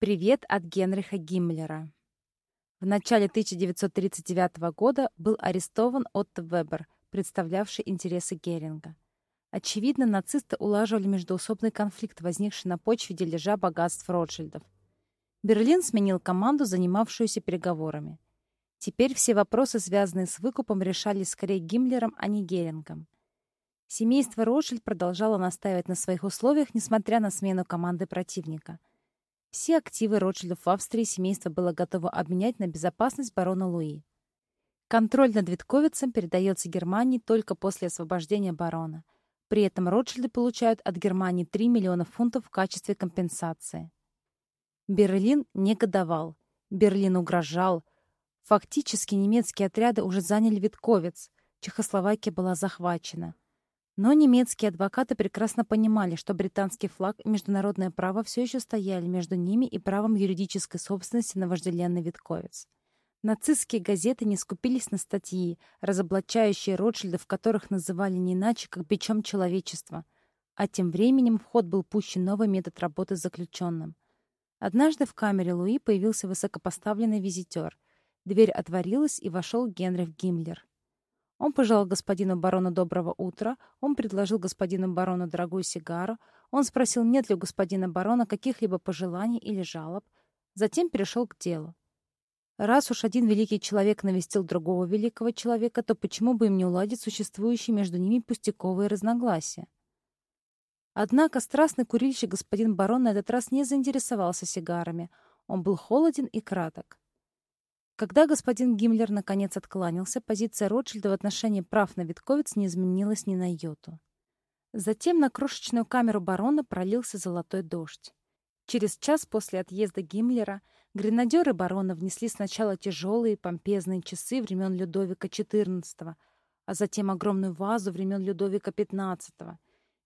Привет от Генриха Гиммлера. В начале 1939 года был арестован Отто Вебер, представлявший интересы Геринга. Очевидно, нацисты улаживали междоусобный конфликт, возникший на почве дележа богатств Ротшильдов. Берлин сменил команду, занимавшуюся переговорами. Теперь все вопросы, связанные с выкупом, решались скорее Гиммлером, а не Герингом. Семейство Ротшильд продолжало настаивать на своих условиях, несмотря на смену команды противника. Все активы Ротшильдов в Австрии семейство было готово обменять на безопасность барона Луи. Контроль над Витковицем передается Германии только после освобождения барона. При этом Ротшильды получают от Германии 3 миллиона фунтов в качестве компенсации. Берлин негодовал. Берлин угрожал. Фактически немецкие отряды уже заняли Витковец. Чехословакия была захвачена. Но немецкие адвокаты прекрасно понимали, что британский флаг и международное право все еще стояли между ними и правом юридической собственности на вожделенный Витковец. Нацистские газеты не скупились на статьи, разоблачающие Ротшильдов, которых называли не иначе, как бичом человечества. А тем временем в ход был пущен новый метод работы с заключенным. Однажды в камере Луи появился высокопоставленный визитер. Дверь отворилась, и вошел Генрих Гиммлер. Он пожелал господину барону доброго утра, он предложил господину барону дорогую сигару, он спросил, нет ли у господина барона каких-либо пожеланий или жалоб, затем перешел к делу. Раз уж один великий человек навестил другого великого человека, то почему бы им не уладить существующие между ними пустяковые разногласия? Однако страстный курильщик господин барон на этот раз не заинтересовался сигарами. Он был холоден и краток. Когда господин Гиммлер наконец откланялся, позиция Ротшильда в отношении прав на Витковец не изменилась ни на йоту. Затем на крошечную камеру барона пролился золотой дождь. Через час после отъезда Гиммлера гренадеры барона внесли сначала тяжелые помпезные часы времен Людовика XIV, а затем огромную вазу времен Людовика XV.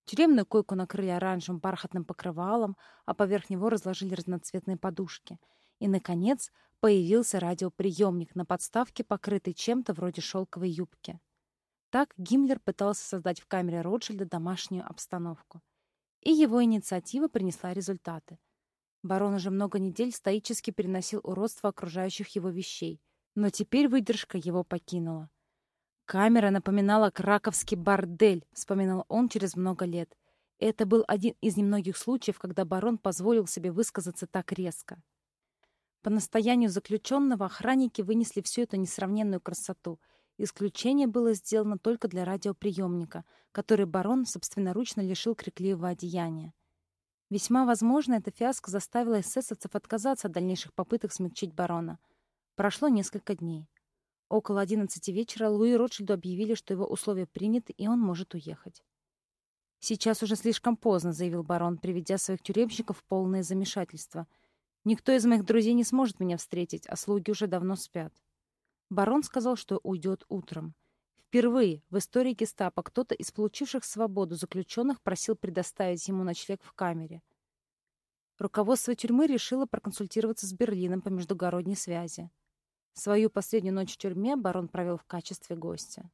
Тюремную койку накрыли оранжевым бархатным покрывалом, а поверх него разложили разноцветные подушки. И, наконец, появился радиоприемник на подставке, покрытый чем-то вроде шелковой юбки. Так Гиммлер пытался создать в камере Ротшильда домашнюю обстановку. И его инициатива принесла результаты. Барон уже много недель стоически переносил уродство окружающих его вещей, но теперь выдержка его покинула. «Камера напоминала краковский бордель», — вспоминал он через много лет. Это был один из немногих случаев, когда барон позволил себе высказаться так резко. По настоянию заключенного охранники вынесли всю эту несравненную красоту. Исключение было сделано только для радиоприемника, который барон собственноручно лишил крикливого одеяния. Весьма возможно, эта фиаско заставила эсэсовцев отказаться от дальнейших попыток смягчить барона. Прошло несколько дней. Около одиннадцати вечера Луи Ротшильду объявили, что его условия приняты, и он может уехать. «Сейчас уже слишком поздно», — заявил барон, приведя своих тюремщиков в полное замешательство — Никто из моих друзей не сможет меня встретить, а слуги уже давно спят. Барон сказал, что уйдет утром. Впервые в истории гестапо кто-то из получивших свободу заключенных просил предоставить ему ночлег в камере. Руководство тюрьмы решило проконсультироваться с Берлином по междугородней связи. Свою последнюю ночь в тюрьме барон провел в качестве гостя.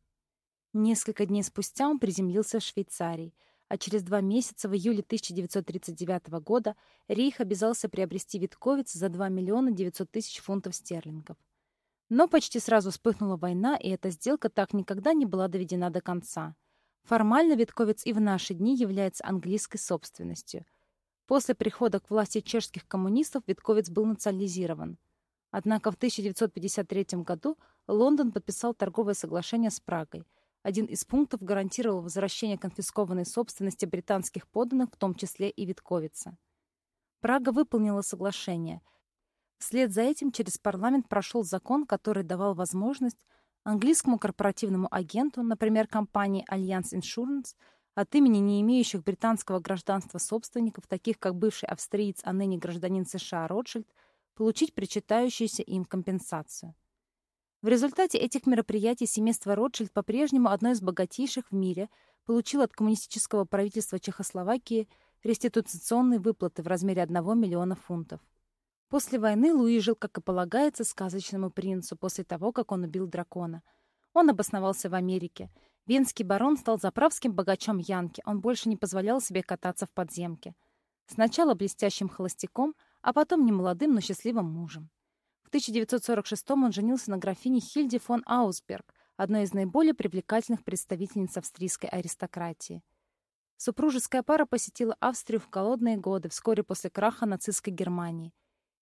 Несколько дней спустя он приземлился в Швейцарии — а через два месяца, в июле 1939 года, Рейх обязался приобрести Витковец за 2 миллиона 900 тысяч фунтов стерлингов. Но почти сразу вспыхнула война, и эта сделка так никогда не была доведена до конца. Формально Витковец и в наши дни является английской собственностью. После прихода к власти чешских коммунистов Витковец был национализирован. Однако в 1953 году Лондон подписал торговое соглашение с Прагой – один из пунктов гарантировал возвращение конфискованной собственности британских подданных, в том числе и Витковица. Прага выполнила соглашение. Вслед за этим через парламент прошел закон, который давал возможность английскому корпоративному агенту, например, компании Allianz Insurance, от имени не имеющих британского гражданства собственников, таких как бывший австриец, а ныне гражданин США Ротшильд, получить причитающуюся им компенсацию. В результате этих мероприятий семейство Ротшильд по-прежнему одно из богатейших в мире получило от коммунистического правительства Чехословакии реституционные выплаты в размере 1 миллиона фунтов. После войны Луи жил, как и полагается, сказочному принцу после того, как он убил дракона. Он обосновался в Америке. Венский барон стал заправским богачом Янки, он больше не позволял себе кататься в подземке. Сначала блестящим холостяком, а потом немолодым, но счастливым мужем. В 1946 он женился на графине Хильде фон Аусберг, одной из наиболее привлекательных представительниц австрийской аристократии. Супружеская пара посетила Австрию в голодные годы, вскоре после краха нацистской Германии.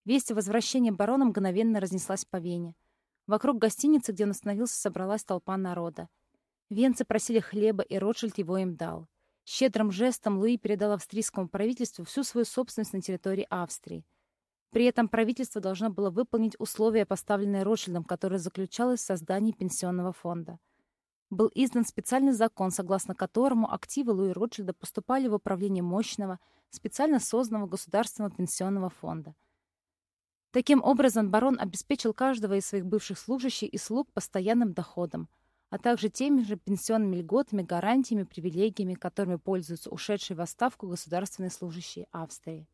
Весть о возвращении барона мгновенно разнеслась по Вене. Вокруг гостиницы, где он остановился, собралась толпа народа. Венцы просили хлеба, и Ротшильд его им дал. Щедрым жестом Луи передал австрийскому правительству всю свою собственность на территории Австрии. При этом правительство должно было выполнить условия, поставленные Ротшильдом, которое заключалось в создании пенсионного фонда. Был издан специальный закон, согласно которому активы Луи Ротшильда поступали в управление мощного, специально созданного государственного пенсионного фонда. Таким образом, барон обеспечил каждого из своих бывших служащих и слуг постоянным доходом, а также теми же пенсионными льготами, гарантиями, привилегиями, которыми пользуются ушедшие в отставку государственные служащие Австрии.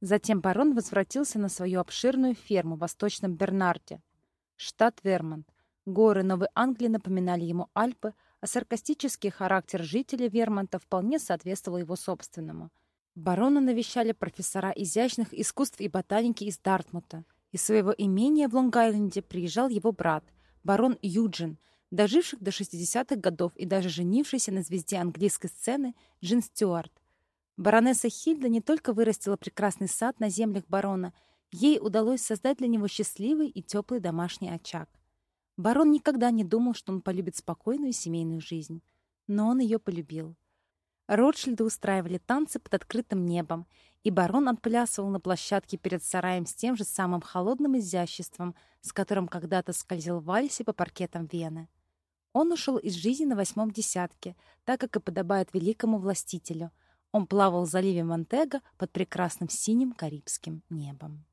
Затем барон возвратился на свою обширную ферму в Восточном Бернарде, штат Вермонт. Горы Новой Англии напоминали ему Альпы, а саркастический характер жителей Вермонта вполне соответствовал его собственному. Барона навещали профессора изящных искусств и ботаники из Дартмута. Из своего имения в Лонг-Айленде приезжал его брат, барон Юджин, доживших до 60-х годов и даже женившийся на звезде английской сцены Джин Стюарт. Баронесса Хильда не только вырастила прекрасный сад на землях барона, ей удалось создать для него счастливый и теплый домашний очаг. Барон никогда не думал, что он полюбит спокойную семейную жизнь. Но он ее полюбил. Ротшильды устраивали танцы под открытым небом, и барон отплясывал на площадке перед сараем с тем же самым холодным изяществом, с которым когда-то скользил в вальсе по паркетам Вены. Он ушел из жизни на восьмом десятке, так как и подобает великому властителю. Он плавал в заливе Монтего под прекрасным синим карибским небом.